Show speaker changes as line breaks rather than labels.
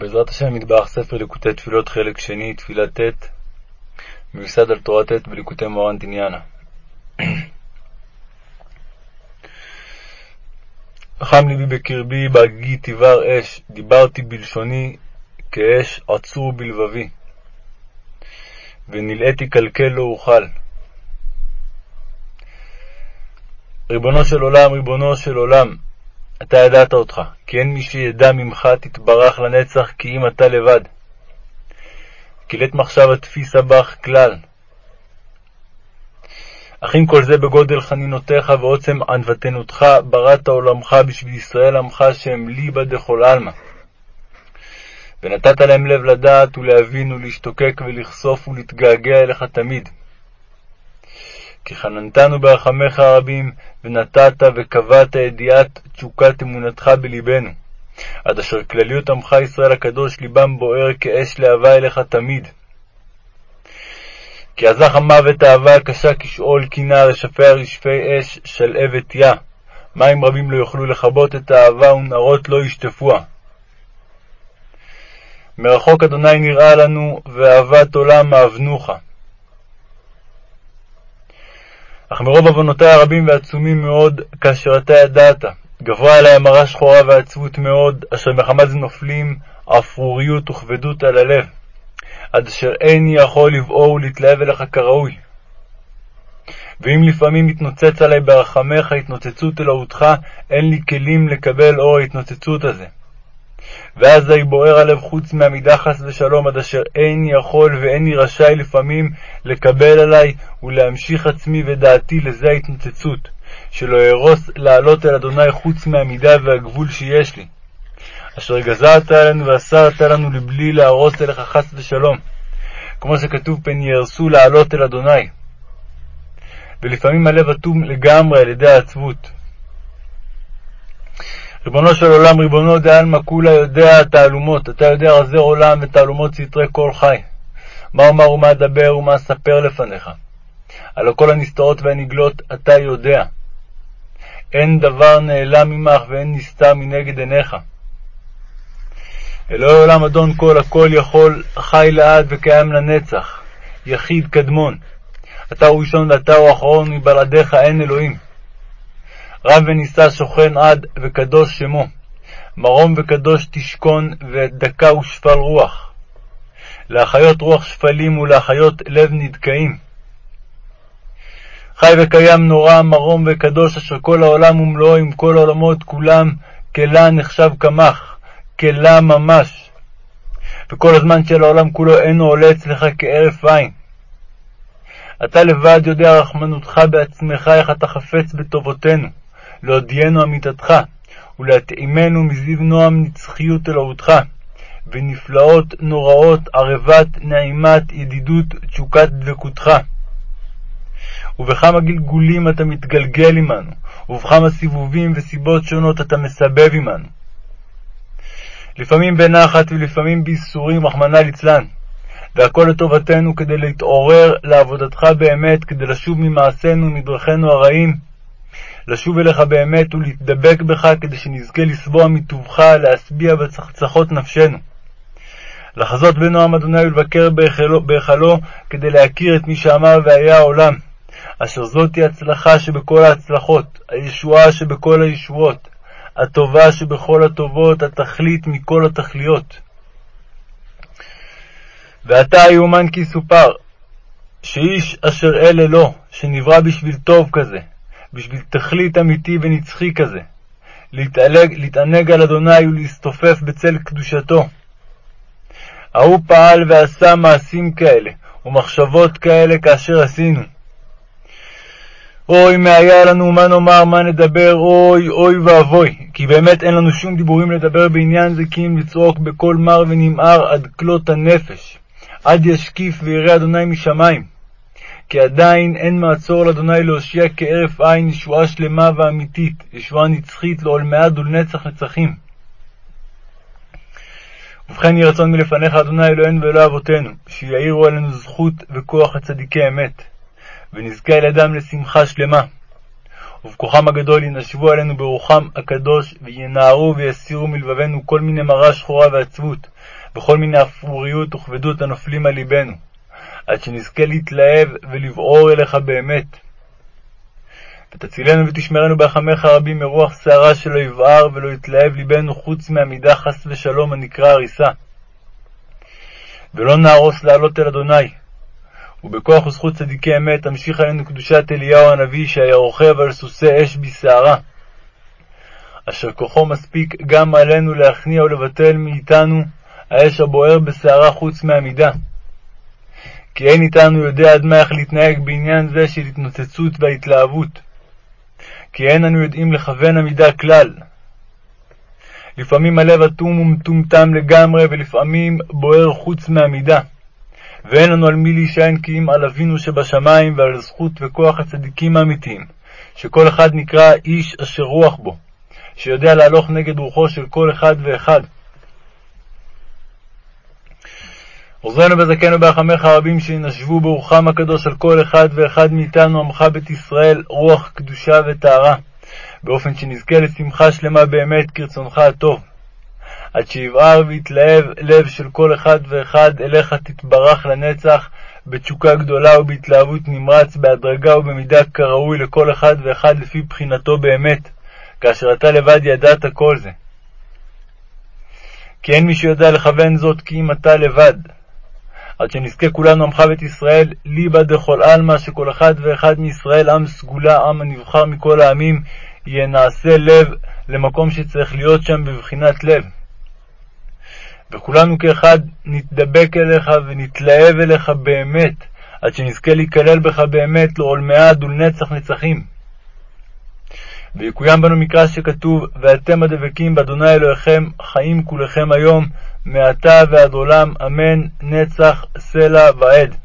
בעזרת השם מטבח ספר ליקוטי תפילות חלק שני, תפילה ט', מיוסד על תורה ט' בליקוטי מורן תניאנה. חם ליבי בקרבי, בהגיגי תבער אש, דיברתי בלשוני כאש עצור בלבבי, ונלאיתי קלקל לא אוכל. ריבונו של עולם, ריבונו של עולם, אתה ידעת אותך, כי אין מי שידע ממך תתברך לנצח, כי אם אתה לבד. כי לית מחשבה תפיסה בך כלל. אך עם כל זה בגודל חנינותיך ועוצם ענוותנותך, בראת עולמך בשביל ישראל עמך שהם ליבא דכל עלמא. ונתת להם לב לדעת ולהבין ולהשתוקק ולכסוף ולהתגעגע אליך תמיד. כי חננתנו ברחמיך הרבים, ונתת וקבעת ידיעת תשוקת אמונתך בלבנו, עד אשר כלליות עמך ישראל הקדוש ליבם בוער כאש להבה אליך תמיד. כי עזך המוות האהבה הקשה כשאול קינה רשפי רשפי אש שלהבת יה. מים רבים לא יוכלו לכבות את האהבה ונרות לא ישטפוה. מרחוק אדוני נראה לנו, ואהבת עולם אהבנוך. אך מרוב עוונותי הרבים ועצומים מאוד, כאשר אתה ידעת, גברה עלי המרה שחורה ועצבות מאוד, אשר מחמת נופלים אפרוריות וכבדות על הלב, עד אשר איני יכול לבעור ולהתלהב אליך כראוי. ואם לפעמים מתנוצץ עלי ברחמך התנוצצות אלוהותך, אין לי כלים לקבל אור ההתנוצצות הזה. ואזי בוער הלב חוץ מעמידה חס ושלום, עד אשר איני יכול ואיני רשאי לפעמים לקבל עלי ולהמשיך עצמי ודעתי לזה ההתנוצצות, שלא ארוס לעלות אל אדוני חוץ מהמידה והגבול שיש לי. אשר גזרת עלינו ואסרת לנו לבלי להרוס אליך חס ושלום, כמו שכתוב פן יהרסו לעלות אל אדוני. ולפעמים הלב אטום לגמרי על ידי העצבות. ריבונו של עולם, ריבונו דעלמא כולה יודע תעלומות, אתה יודע רזי עולם ותעלומות סתרי כל חי. מה אומר ומה אדבר ומה אספר לפניך? הלא כל הנסתרות והנגלות אתה יודע. אין דבר נעלם ממך ואין נסתר מנגד עיניך. אלוהי עולם אדון כל הכל יכול, חי לעד וקיים לנצח, יחיד קדמון. אתה הוא ראשון ואתה הוא אחרון, מבלעדיך אין אלוהים. רב ונישא שוכן עד, וקדוש שמו. מרום וקדוש תשכון, ודקה ושפל רוח. להחיות רוח שפלים ולהחיות לב נדכאים. חי וקיים נורא, מרום וקדוש, אשר כל העולם ומלואו עם כל העולמות כולם, כלה נחשב קמח, כלה ממש. וכל הזמן של העולם כולו אינו עולה אצלך כהרף עין. אתה לבד יודע רחמנותך בעצמך, איך אתה חפץ בטובותינו. להודיענו אמיתתך, ולהתאימנו מזיו נועם נצחיות אלוהותך, ונפלאות נוראות ערבת נעימת ידידות תשוקת דבקותך. ובכמה גלגולים אתה מתגלגל עמנו, ובכמה סיבובים וסיבות שונות אתה מסבב עמנו. לפעמים בנחת ולפעמים בייסורים, רחמנא ליצלן, והכל לטובתנו כדי להתעורר לעבודתך באמת, כדי לשוב ממעשינו ומדרכינו הרעים, לשוב אליך באמת ולהתדבק בך, כדי שנזכה לסבוע מטובך, להשביע בצחצחות נפשנו. לחזות בנועם אדוני ולבקר בהיכלו, כדי להכיר את מי שאמר והיה העולם, אשר זאתי הצלחה שבכל ההצלחות, הישועה שבכל הישועות, הטובה שבכל הטובות, התכלית מכל התכליות. ועתה יאומן כי סופר, שאיש אשר אלה לו, שנברא בשביל טוב כזה, בשביל תכלית אמיתי ונצחי כזה, להתעלג, להתענג על אדוני ולהסתופף בצל קדושתו. ההוא פעל ועשה מעשים כאלה, ומחשבות כאלה כאשר עשינו. אוי, מה היה לנו, מה נאמר, מה נדבר, אוי, אוי ואבוי, כי באמת אין לנו שום דיבורים לדבר בעניין זה, כי אם לצעוק בקול מר ונמהר עד כלות הנפש, עד ישקיף וירא אדוני משמיים. כי עדיין אין מעצור לאדוני להושיע כהרף עין ישועה שלמה ואמיתית, ישועה נצחית לעולמי עד ולנצח נצחים. ובכן יהי רצון מלפניך, אדוני אלוהינו ואלוהי אבותינו, שיאירו עלינו זכות וכוח הצדיקי אמת, ונזכה על ידם לשמחה שלמה. ובכוחם הגדול ינשבו עלינו ברוחם הקדוש, וינערו ויסירו מלבבנו כל מיני מרה שחורה ועצבות, וכל מיני אפרוריות וכבדות הנופלים על ליבנו, עד שנזכה להתלהב ולבעור אליך באמת. ותצילנו ותשמרנו ברחמך הרבים מרוח שערה שלא יבער ולא יתלהב ליבנו חוץ מעמידה חס ושלום הנקרא הריסה. ולא נהרוס לעלות אל אדוני. ובכוח וזכות צדיקי אמת תמשיך עלינו קדושת אליהו הנביא שהיה רוכב על סוסי אש בסערה. אשר כוחו מספיק גם עלינו להכניע ולבטל מאיתנו האש הבוער בסערה חוץ מעמידה. כי אין איתנו יודע עד מה איך להתנהג בעניין זה של התנוצצות והתלהבות. כי אין אנו יודעים לכוון עמידה כלל. לפעמים הלב אטום ומטומטם לגמרי, ולפעמים בוער חוץ מעמידה. ואין לנו על מי להישען כי אם על אבינו שבשמיים ועל זכות וכוח הצדיקים האמיתיים, שכל אחד נקרא איש אשר רוח בו, שיודע להלוך נגד רוחו של כל אחד ואחד. עוזרנו וזכנו ברחמך הרבים שינשבו ברוחם הקדוש על כל אחד ואחד מאיתנו, עמך בית ישראל, רוח קדושה וטהרה, באופן שנזכה לשמחה שלמה באמת כרצונך הטוב. עד שיבער ויתלהב לב של כל אחד ואחד אליך תתברך לנצח, בתשוקה גדולה ובהתלהבות נמרץ, בהדרגה ובמידה כראוי לכל אחד ואחד לפי בחינתו באמת, כאשר אתה לבד ידעת כל זה. כי אין מי שיודע לכוון זאת כי אם אתה לבד. עד שנזכה כולנו עמך בית ישראל, ליבא דכל עלמא, שכל אחד ואחד מישראל עם סגולה, עם הנבחר מכל העמים, יהיה נעשה לב למקום שצריך להיות שם בבחינת לב. וכולנו כאחד נתדבק אליך ונתלהב אליך באמת, עד שנזכה להיכלל בך באמת לעולמי עד ולנצח נצחים. ויקוים בנו מקרא שכתוב, ואתם הדבקים באדוני אלוהיכם, חיים כולכם היום, מעתה ועד עולם, אמן, נצח, סלע ועד.